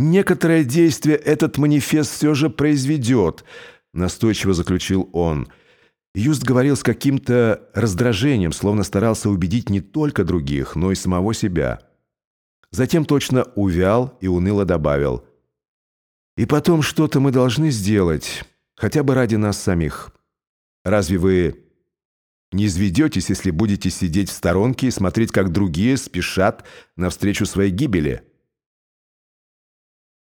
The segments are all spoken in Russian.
Некоторое действие этот манифест все же произведет, настойчиво заключил он. Юст говорил с каким-то раздражением, словно старался убедить не только других, но и самого себя. Затем точно увял и уныло добавил. «И потом что-то мы должны сделать, хотя бы ради нас самих. Разве вы не изведетесь, если будете сидеть в сторонке и смотреть, как другие спешат навстречу своей гибели?»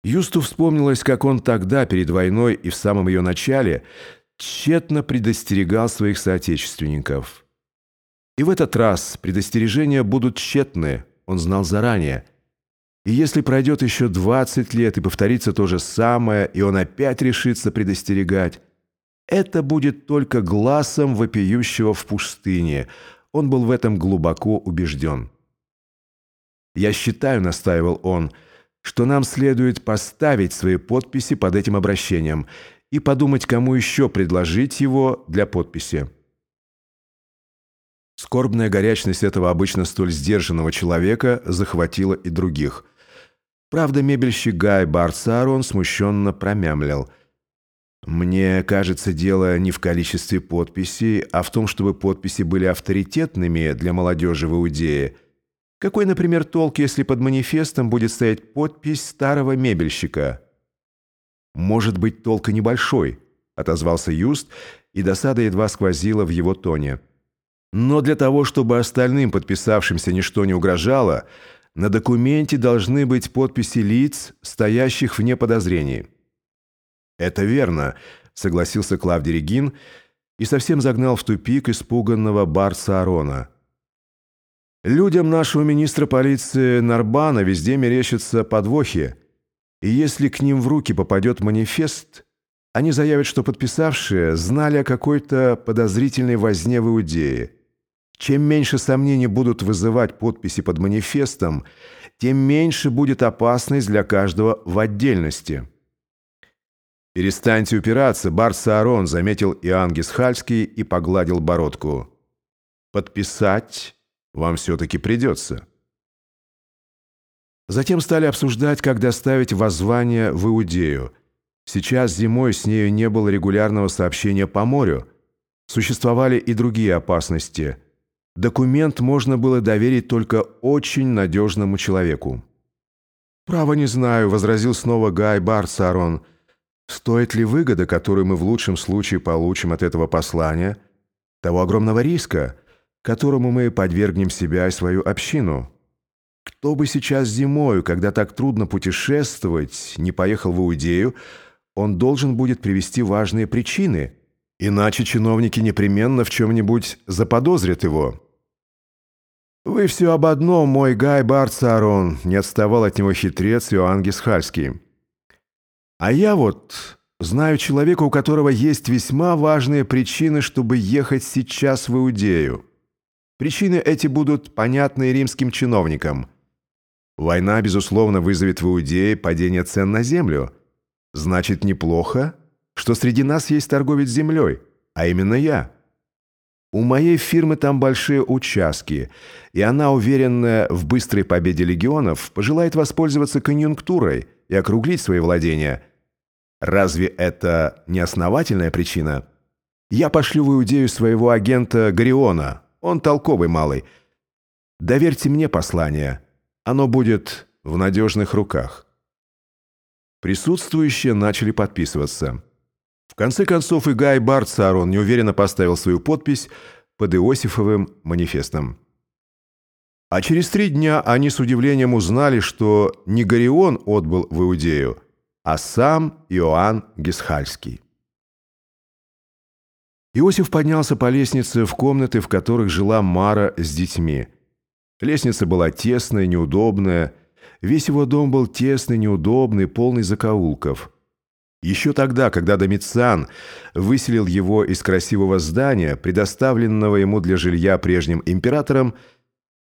Юсту вспомнилось, как он тогда, перед войной и в самом ее начале, тщетно предостерегал своих соотечественников. И в этот раз предостережения будут тщетны, он знал заранее. И если пройдет еще 20 лет и повторится то же самое, и он опять решится предостерегать, это будет только глазом вопиющего в пустыне. Он был в этом глубоко убежден. «Я считаю», — настаивал он, — что нам следует поставить свои подписи под этим обращением и подумать, кому еще предложить его для подписи. Скорбная горячность этого обычно столь сдержанного человека захватила и других. Правда, мебельщик Гай Барсарон смущенно промямлил. «Мне кажется, дело не в количестве подписей, а в том, чтобы подписи были авторитетными для молодежи в Иудее – какой, например, толк, если под манифестом будет стоять подпись старого мебельщика? Может быть, толк и небольшой, отозвался Юст, и досада едва сквозила в его тоне. Но для того, чтобы остальным подписавшимся ничто не угрожало, на документе должны быть подписи лиц, стоящих вне подозрений. «Это верно», — согласился Клавдий Регин и совсем загнал в тупик испуганного Барса Арона — Людям нашего министра полиции Нарбана везде мерещатся подвохи, и если к ним в руки попадет манифест, они заявят, что подписавшие знали о какой-то подозрительной возне в Иудее. Чем меньше сомнений будут вызывать подписи под манифестом, тем меньше будет опасность для каждого в отдельности. «Перестаньте упираться, Барс Аарон», — заметил Иоанн Гисхальский и погладил бородку. «Подписать вам все-таки придется. Затем стали обсуждать, как доставить воззвание в Иудею. Сейчас зимой с нею не было регулярного сообщения по морю. Существовали и другие опасности. Документ можно было доверить только очень надежному человеку. «Право не знаю», — возразил снова Гай Барсарон. «Стоит ли выгода, которую мы в лучшем случае получим от этого послания, того огромного риска?» Которому мы подвергнем себя и свою общину. Кто бы сейчас зимою, когда так трудно путешествовать, не поехал в Иудею, он должен будет привести важные причины, иначе чиновники непременно в чем-нибудь заподозрят его. «Вы все об одном, мой Гай Барцарон», — не отставал от него хитрец Иоанн Гисхальский. «А я вот знаю человека, у которого есть весьма важные причины, чтобы ехать сейчас в Иудею». Причины эти будут понятны римским чиновникам. Война, безусловно, вызовет в Иудее падение цен на землю. Значит, неплохо, что среди нас есть торговец землей, а именно я. У моей фирмы там большие участки, и она, уверенная в быстрой победе легионов, пожелает воспользоваться конъюнктурой и округлить свои владения. Разве это не основательная причина? Я пошлю в Иудею своего агента Гариона, он толковый малый. Доверьте мне послание. Оно будет в надежных руках». Присутствующие начали подписываться. В конце концов и Гай Барт Сарон неуверенно поставил свою подпись под Иосифовым манифестом. А через три дня они с удивлением узнали, что не Горион отбыл в Иудею, а сам Иоанн Гисхальский. Иосиф поднялся по лестнице в комнаты, в которых жила Мара с детьми. Лестница была тесная, неудобная. Весь его дом был тесный, неудобный, полный закоулков. Еще тогда, когда Домициан выселил его из красивого здания, предоставленного ему для жилья прежним императором,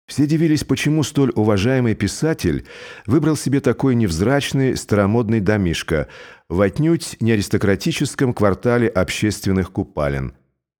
все дивились, почему столь уважаемый писатель выбрал себе такой невзрачный старомодный домишко в отнюдь не аристократическом квартале общественных купалин –